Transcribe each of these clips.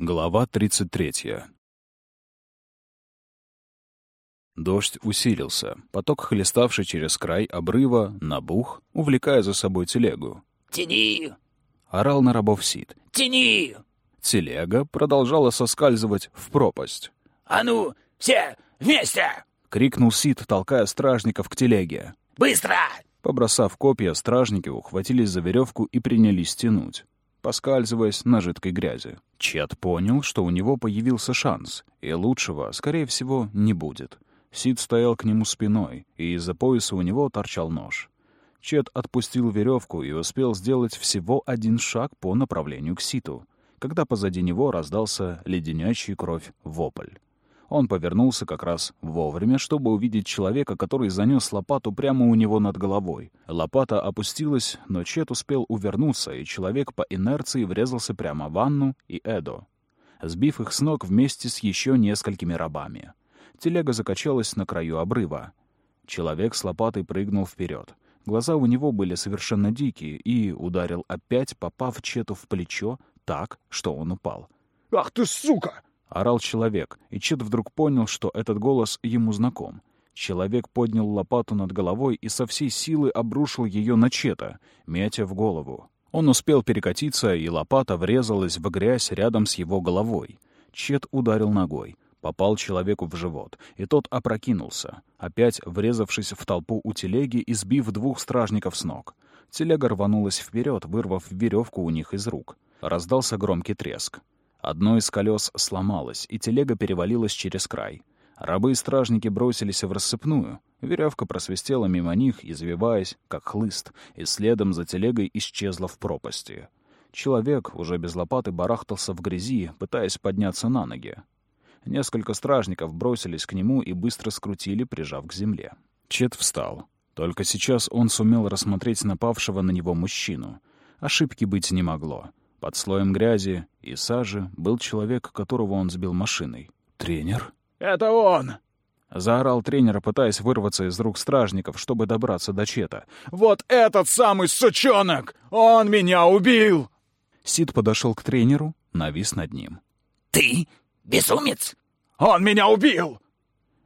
Глава 33. Дождь усилился. Поток, хлеставший через край обрыва, набух, увлекая за собой телегу. «Тяни! Орал на рабов Сид. Тяни! Телега продолжала соскальзывать в пропасть. А ну, все вместе! — крикнул Сид, толкая стражников к телеге. Быстро!» Побросав копья, стражники ухватились за веревку и принялись тянуть, поскальзываясь на жидкой грязи. Чет понял, что у него появился шанс, и лучшего, скорее всего, не будет. Сид стоял к нему спиной, и из-за пояса у него торчал нож. Чет отпустил веревку и успел сделать всего один шаг по направлению к Ситу, когда позади него раздался леденящий кровь вопль. Он повернулся как раз вовремя, чтобы увидеть человека, который занес лопату прямо у него над головой. Лопата опустилась, но Чет успел увернуться, и человек по инерции врезался прямо в Анну и Эдо, сбив их с ног вместе с еще несколькими рабами. Телега закачалась на краю обрыва. Человек с лопатой прыгнул вперед. Глаза у него были совершенно дикие и ударил опять, попав Чету в плечо так, что он упал. «Ах ты, сука!» — орал человек, и Чет вдруг понял, что этот голос ему знаком. Человек поднял лопату над головой и со всей силы обрушил ее на Чета, метя в голову. Он успел перекатиться, и лопата врезалась в грязь рядом с его головой. Чет ударил ногой, попал человеку в живот, и тот опрокинулся, опять врезавшись в толпу у телеги и сбив двух стражников с ног. Телега рванулась вперед, вырвав веревку у них из рук. Раздался громкий треск. Одно из колес сломалось, и телега перевалилась через край. Рабы и стражники бросились в рассыпную. Веревка просвистела мимо них, извиваясь, как хлыст, и следом за телегой исчезла в пропасти. Человек, уже без лопаты, барахтался в грязи, пытаясь подняться на ноги. Несколько стражников бросились к нему и быстро скрутили, прижав к земле. Чет встал. Только сейчас он сумел рассмотреть напавшего на него мужчину. Ошибки быть не могло. Под слоем грязи и сажи был человек, которого он сбил машиной. «Тренер?» «Это он!» Заорал тренер, пытаясь вырваться из рук стражников, чтобы добраться до Чета. «Вот этот самый сучонок! Он меня убил!» Сид подошел к тренеру, навис над ним. «Ты безумец!» «Он меня убил!»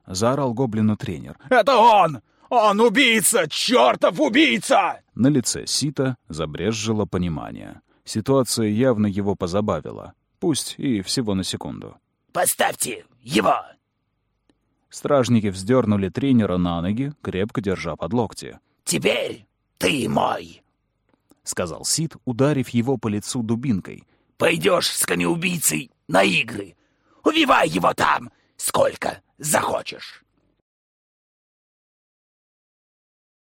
Заорал гоблину тренер. «Это он! Он убийца! Чертов убийца!» На лице Сита забрезжило понимание. Ситуация явно его позабавила. Пусть и всего на секунду. «Поставьте его!» Стражники вздернули тренера на ноги, крепко держа под локти. «Теперь ты мой!» — сказал Сид, ударив его по лицу дубинкой. «Пойдешь с камеубийцей на игры. Убивай его там, сколько захочешь!»